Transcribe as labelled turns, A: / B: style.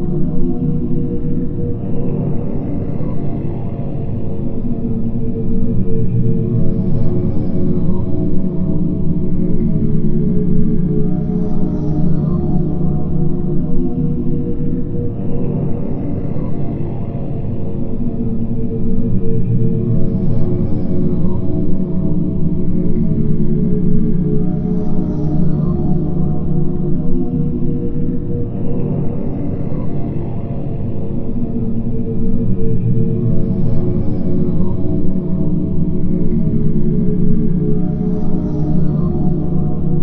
A: you.